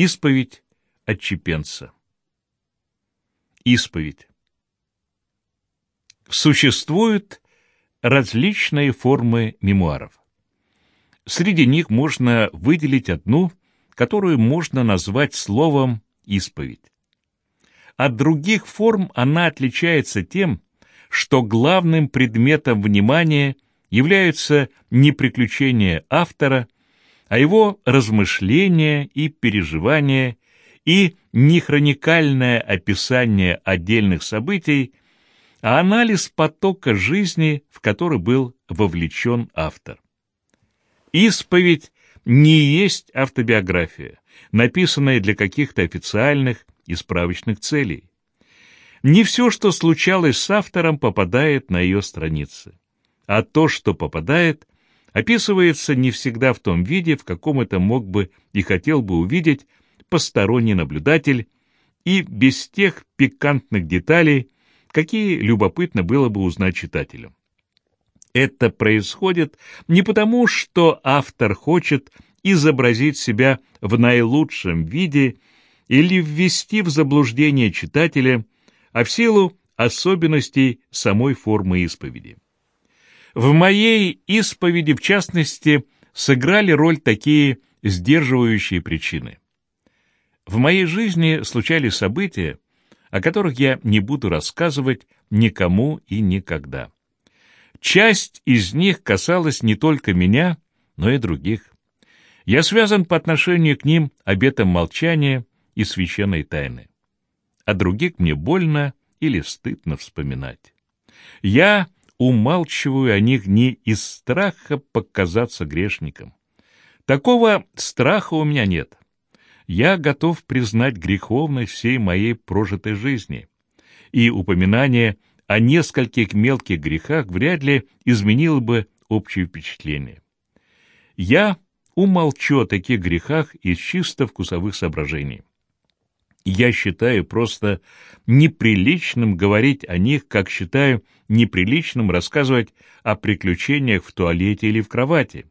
Исповедь отчепенца. Исповедь. Существуют различные формы мемуаров. Среди них можно выделить одну, которую можно назвать словом «исповедь». От других форм она отличается тем, что главным предметом внимания являются не приключения автора, а его размышления и переживания и не хроникальное описание отдельных событий, а анализ потока жизни, в который был вовлечен автор. Исповедь не есть автобиография, написанная для каких-то официальных и справочных целей. Не все, что случалось с автором, попадает на ее страницы. А то, что попадает, описывается не всегда в том виде, в каком это мог бы и хотел бы увидеть посторонний наблюдатель, и без тех пикантных деталей, какие любопытно было бы узнать читателю. Это происходит не потому, что автор хочет изобразить себя в наилучшем виде или ввести в заблуждение читателя, а в силу особенностей самой формы исповеди. В моей исповеди, в частности, сыграли роль такие сдерживающие причины. В моей жизни случались события, о которых я не буду рассказывать никому и никогда. Часть из них касалась не только меня, но и других. Я связан по отношению к ним обетом молчания и священной тайны. А других мне больно или стыдно вспоминать. Я умалчиваю о них не из страха показаться грешником. Такого страха у меня нет я готов признать греховность всей моей прожитой жизни, и упоминание о нескольких мелких грехах вряд ли изменило бы общее впечатление. Я умолчу о таких грехах из чисто вкусовых соображений. Я считаю просто неприличным говорить о них, как считаю неприличным рассказывать о приключениях в туалете или в кровати.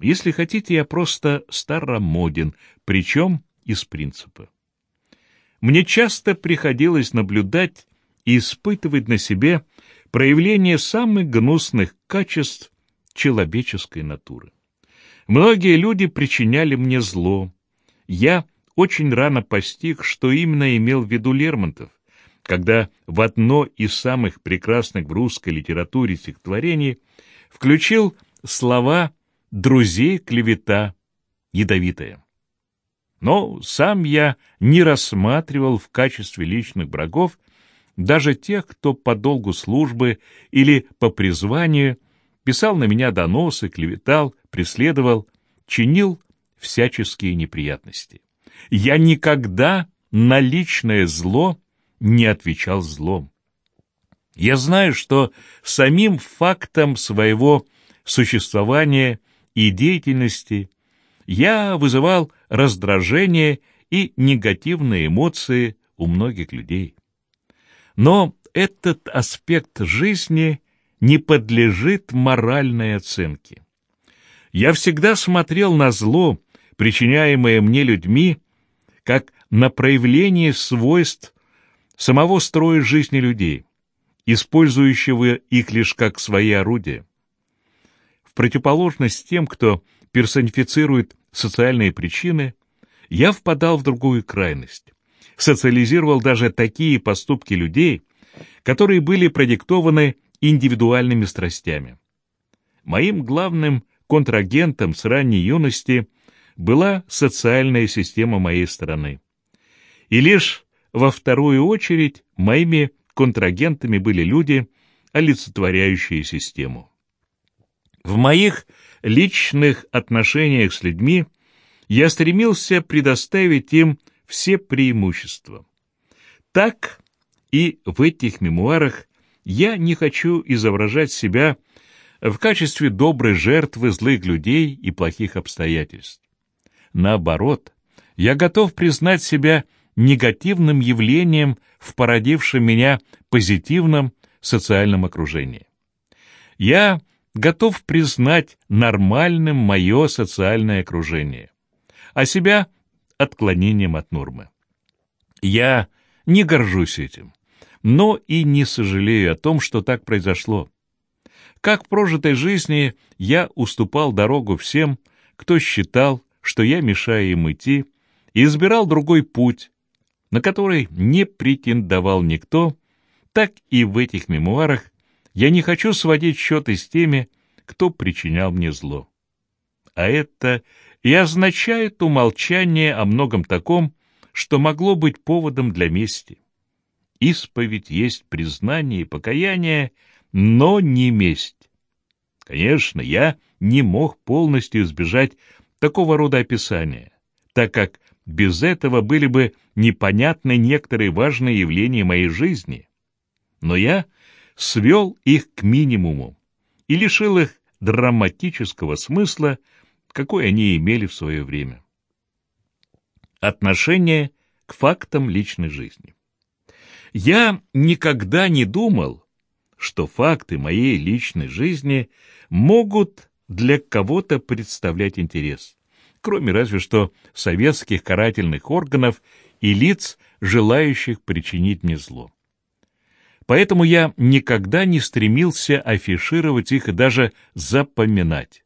Если хотите, я просто старомоден, причем из принципа. Мне часто приходилось наблюдать и испытывать на себе проявление самых гнусных качеств человеческой натуры. Многие люди причиняли мне зло. Я очень рано постиг, что именно имел в виду Лермонтов, когда в одно из самых прекрасных в русской литературе стихотворений включил слова друзей клевета ядовитая. Но сам я не рассматривал в качестве личных врагов даже тех, кто по долгу службы или по призванию писал на меня доносы, клеветал, преследовал, чинил всяческие неприятности. Я никогда на личное зло не отвечал злом. Я знаю, что самим фактом своего существования и деятельности я вызывал раздражение и негативные эмоции у многих людей. Но этот аспект жизни не подлежит моральной оценке. Я всегда смотрел на зло, причиняемое мне людьми, как на проявление свойств самого строя жизни людей, использующего их лишь как свои орудия противоположность тем, кто персонифицирует социальные причины, я впадал в другую крайность. Социализировал даже такие поступки людей, которые были продиктованы индивидуальными страстями. Моим главным контрагентом с ранней юности была социальная система моей страны. И лишь во вторую очередь моими контрагентами были люди, олицетворяющие систему. В моих личных отношениях с людьми я стремился предоставить им все преимущества. Так и в этих мемуарах я не хочу изображать себя в качестве доброй жертвы злых людей и плохих обстоятельств. Наоборот, я готов признать себя негативным явлением в породившем меня позитивном социальном окружении. Я готов признать нормальным мое социальное окружение, а себя отклонением от нормы. Я не горжусь этим, но и не сожалею о том, что так произошло. Как в прожитой жизни я уступал дорогу всем, кто считал, что я мешаю им идти, и избирал другой путь, на который не претендовал никто, так и в этих мемуарах я не хочу сводить счеты с теми, кто причинял мне зло. А это и означает умолчание о многом таком, что могло быть поводом для мести. Исповедь есть признание и покаяние, но не месть. Конечно, я не мог полностью избежать такого рода описания, так как без этого были бы непонятны некоторые важные явления моей жизни. Но я свел их к минимуму и лишил их драматического смысла, какой они имели в свое время. Отношение к фактам личной жизни. Я никогда не думал, что факты моей личной жизни могут для кого-то представлять интерес, кроме разве что советских карательных органов и лиц, желающих причинить мне зло. Поэтому я никогда не стремился афишировать их и даже запоминать.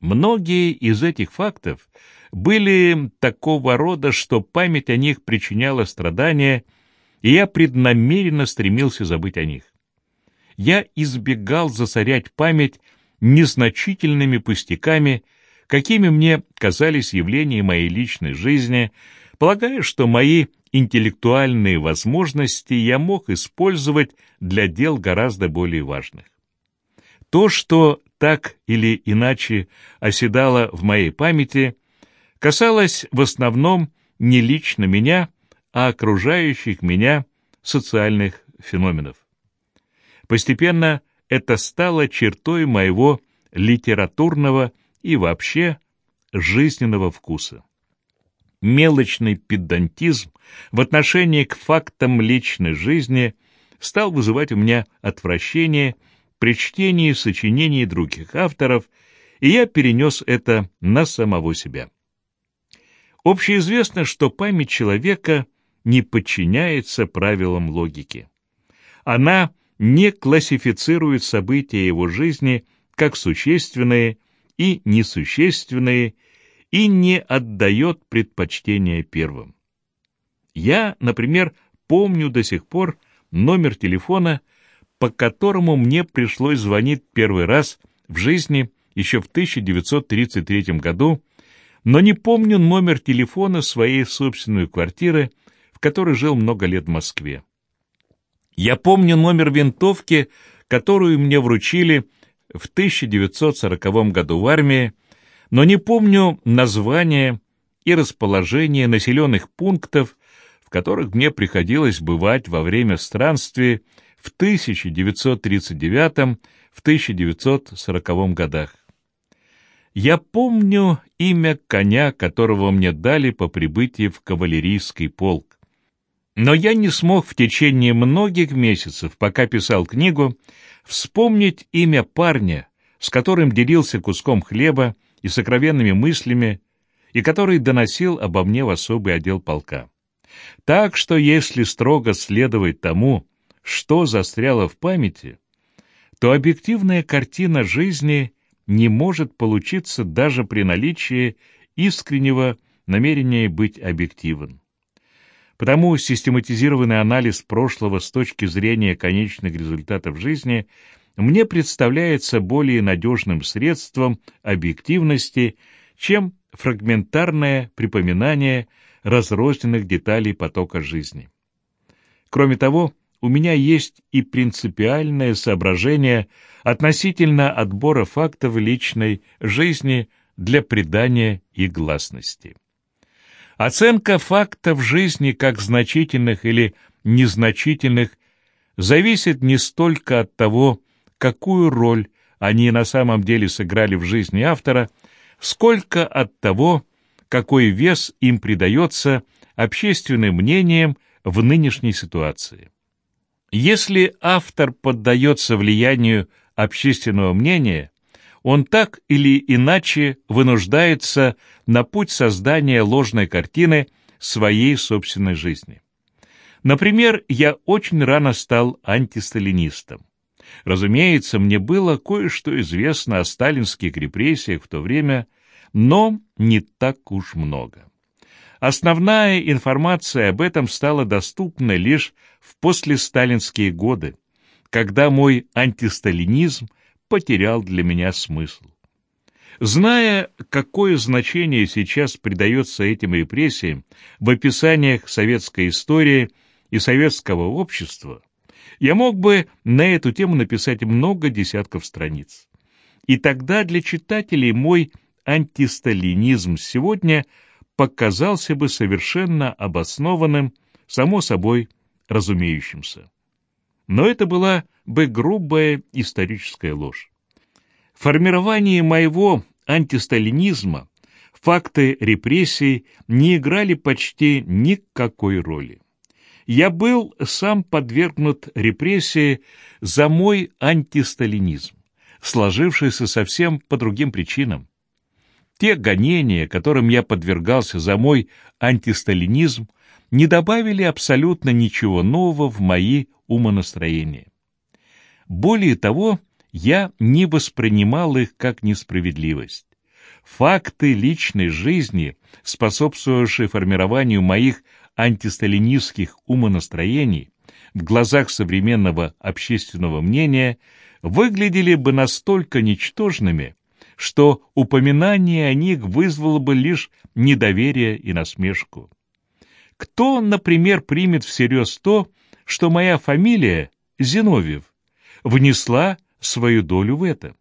Многие из этих фактов были такого рода, что память о них причиняла страдания, и я преднамеренно стремился забыть о них. Я избегал засорять память незначительными пустяками, какими мне казались явления моей личной жизни, полагая, что мои интеллектуальные возможности я мог использовать для дел гораздо более важных. То, что так или иначе оседало в моей памяти, касалось в основном не лично меня, а окружающих меня социальных феноменов. Постепенно это стало чертой моего литературного и вообще жизненного вкуса. Мелочный педантизм в отношении к фактам личной жизни стал вызывать у меня отвращение при чтении сочинений других авторов, и я перенес это на самого себя. Общеизвестно, что память человека не подчиняется правилам логики. Она не классифицирует события его жизни как существенные и несущественные и не отдает предпочтение первым. Я, например, помню до сих пор номер телефона, по которому мне пришлось звонить первый раз в жизни еще в 1933 году, но не помню номер телефона своей собственной квартиры, в которой жил много лет в Москве. Я помню номер винтовки, которую мне вручили в 1940 году в армии, но не помню название и расположение населенных пунктов, в которых мне приходилось бывать во время странствий в 1939-1940 годах. Я помню имя коня, которого мне дали по прибытии в кавалерийский полк. Но я не смог в течение многих месяцев, пока писал книгу, вспомнить имя парня, с которым делился куском хлеба и сокровенными мыслями, и который доносил обо мне в особый отдел полка. Так что если строго следовать тому, что застряло в памяти, то объективная картина жизни не может получиться даже при наличии искреннего намерения быть объективен. Потому систематизированный анализ прошлого с точки зрения конечных результатов жизни мне представляется более надежным средством объективности, чем фрагментарное припоминание разрозненных деталей потока жизни. Кроме того, у меня есть и принципиальное соображение относительно отбора фактов личной жизни для придания и гласности. Оценка фактов жизни как значительных или незначительных зависит не столько от того, какую роль они на самом деле сыграли в жизни автора, сколько от того, какой вес им придается общественным мнением в нынешней ситуации. Если автор поддается влиянию общественного мнения, он так или иначе вынуждается на путь создания ложной картины своей собственной жизни. Например, я очень рано стал антисталинистом. Разумеется, мне было кое-что известно о сталинских репрессиях в то время, но не так уж много. Основная информация об этом стала доступна лишь в послесталинские годы, когда мой антисталинизм потерял для меня смысл. Зная, какое значение сейчас придается этим репрессиям в описаниях советской истории и советского общества, я мог бы на эту тему написать много десятков страниц. И тогда для читателей мой антисталинизм сегодня показался бы совершенно обоснованным, само собой разумеющимся. Но это была бы грубая историческая ложь. В формировании моего антисталинизма факты репрессий не играли почти никакой роли. Я был сам подвергнут репрессии за мой антисталинизм, сложившийся совсем по другим причинам. Те гонения, которым я подвергался за мой антисталинизм, не добавили абсолютно ничего нового в мои умонастроения. Более того, я не воспринимал их как несправедливость. Факты личной жизни, способствовавшие формированию моих антисталинистских умонастроений, в глазах современного общественного мнения выглядели бы настолько ничтожными, что упоминание о них вызвало бы лишь недоверие и насмешку. Кто, например, примет всерьез то, что моя фамилия Зиновьев внесла свою долю в это?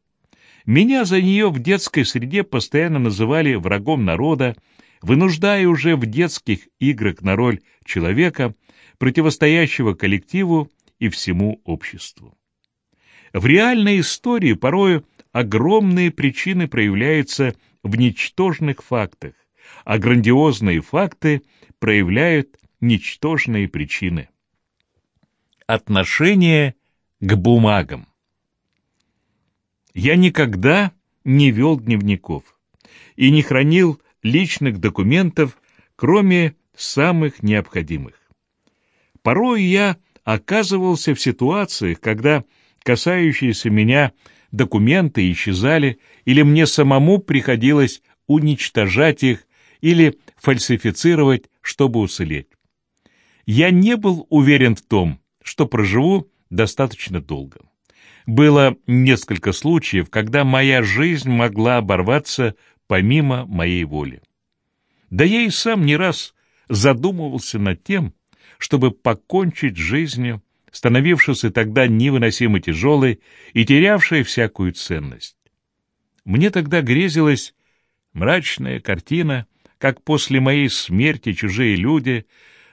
Меня за нее в детской среде постоянно называли врагом народа, вынуждая уже в детских играх на роль человека, противостоящего коллективу и всему обществу. В реальной истории порою огромные причины проявляются в ничтожных фактах, а грандиозные факты проявляют ничтожные причины. Отношение к бумагам. Я никогда не вел дневников и не хранил личных документов, кроме самых необходимых. Порой я оказывался в ситуациях, когда касающиеся меня документы исчезали, или мне самому приходилось уничтожать их или фальсифицировать, чтобы уцелеть. Я не был уверен в том, что проживу достаточно долго. Было несколько случаев, когда моя жизнь могла оборваться помимо моей воли. Да я и сам не раз задумывался над тем, чтобы покончить жизнью, становившейся тогда невыносимо тяжелой и терявшей всякую ценность. Мне тогда грезилась мрачная картина — как после моей смерти чужие люди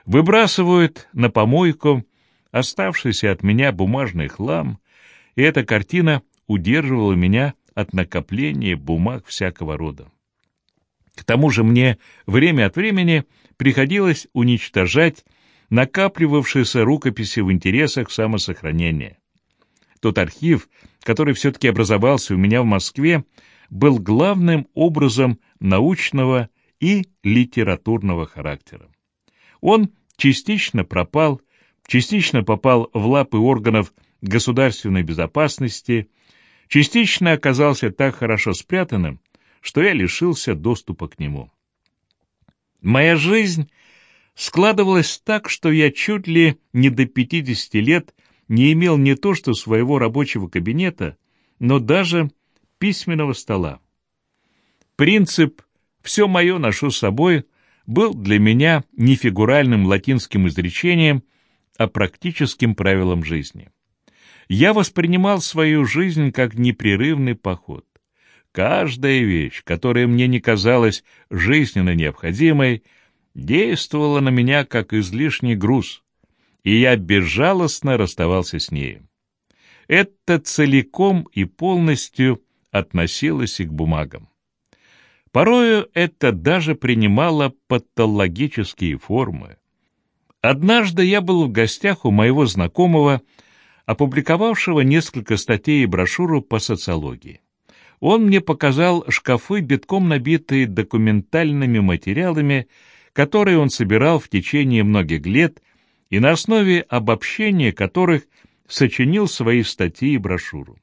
выбрасывают на помойку оставшийся от меня бумажный хлам, и эта картина удерживала меня от накопления бумаг всякого рода. К тому же мне время от времени приходилось уничтожать накапливавшиеся рукописи в интересах самосохранения. Тот архив, который все-таки образовался у меня в Москве, был главным образом научного и литературного характера. Он частично пропал, частично попал в лапы органов государственной безопасности, частично оказался так хорошо спрятанным, что я лишился доступа к нему. Моя жизнь складывалась так, что я чуть ли не до 50 лет не имел не то что своего рабочего кабинета, но даже письменного стола. Принцип все мое ношу с собой был для меня не фигуральным латинским изречением, а практическим правилом жизни. Я воспринимал свою жизнь как непрерывный поход. Каждая вещь, которая мне не казалась жизненно необходимой, действовала на меня как излишний груз, и я безжалостно расставался с ней. Это целиком и полностью относилось и к бумагам. Порою это даже принимало патологические формы. Однажды я был в гостях у моего знакомого, опубликовавшего несколько статей и брошюру по социологии. он мне показал шкафы, битком набитые документальными материалами, которые он собирал в течение многих лет и на основе обобщения которых сочинил свои статьи и брошюру.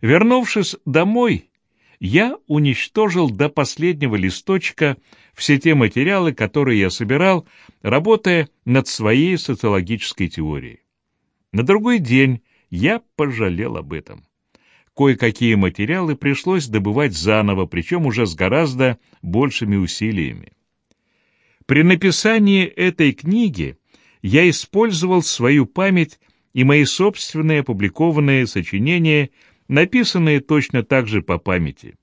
Вернувшись домой, я уничтожил до последнего листочка все те материалы, которые я собирал, работая над своей социологической теорией. На другой день я пожалел об этом. Кое-какие материалы пришлось добывать заново, причем уже с гораздо большими усилиями. При написании этой книги я использовал свою память и мои собственные опубликованные сочинения, написанные точно так же по памяти.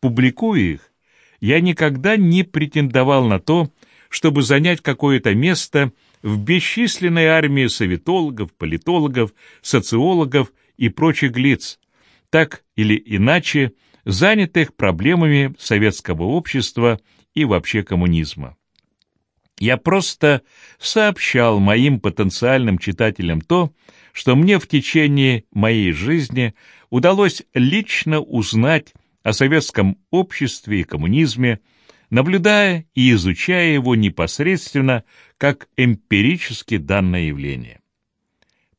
Публикуя их, я никогда не претендовал на то, чтобы занять какое-то место в бесчисленной армии советологов, политологов, социологов и прочих лиц, так или иначе занятых проблемами советского общества и вообще коммунизма. Я просто сообщал моим потенциальным читателям то, что мне в течение моей жизни удалось лично узнать о советском обществе и коммунизме, наблюдая и изучая его непосредственно как эмпирически данное явление.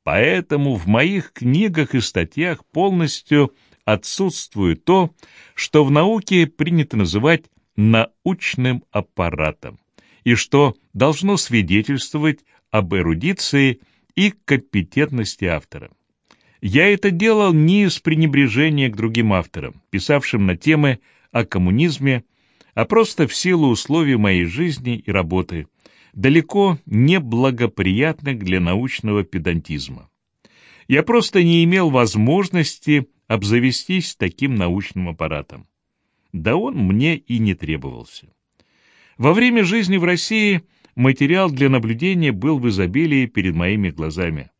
Поэтому в моих книгах и статьях полностью отсутствует то, что в науке принято называть научным аппаратом, и что должно свидетельствовать об эрудиции и компетентности автора. Я это делал не из пренебрежения к другим авторам, писавшим на темы о коммунизме, а просто в силу условий моей жизни и работы, далеко не благоприятных для научного педантизма. Я просто не имел возможности обзавестись таким научным аппаратом. Да он мне и не требовался. Во время жизни в России материал для наблюдения был в изобилии перед моими глазами.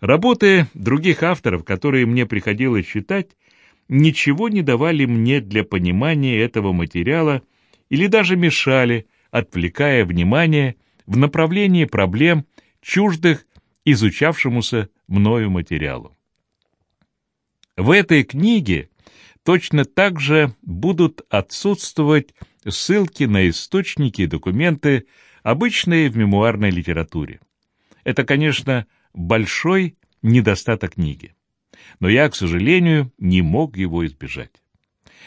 Работы других авторов, которые мне приходилось читать, ничего не давали мне для понимания этого материала или даже мешали, отвлекая внимание в направлении проблем, чуждых изучавшемуся мною материалу. В этой книге точно так же будут отсутствовать ссылки на источники и документы, обычные в мемуарной литературе. Это, конечно, большой недостаток книги. Но я, к сожалению, не мог его избежать.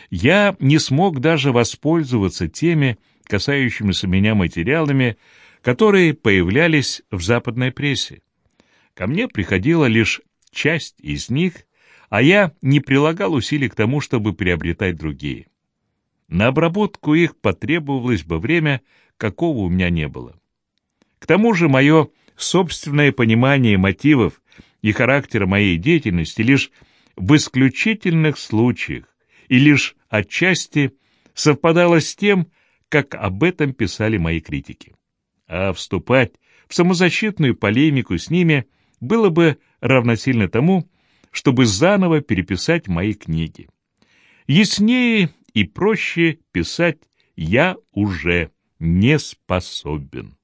Я не смог даже воспользоваться теми, касающимися меня материалами, которые появлялись в западной прессе. Ко мне приходила лишь часть из них, а я не прилагал усилий к тому, чтобы приобретать другие. На обработку их потребовалось бы время, какого у меня не было. К тому же мое собственное понимание мотивов и характера моей деятельности лишь в исключительных случаях и лишь отчасти совпадало с тем, как об этом писали мои критики. А вступать в самозащитную полемику с ними было бы равносильно тому, чтобы заново переписать мои книги. Яснее и проще писать я уже не способен.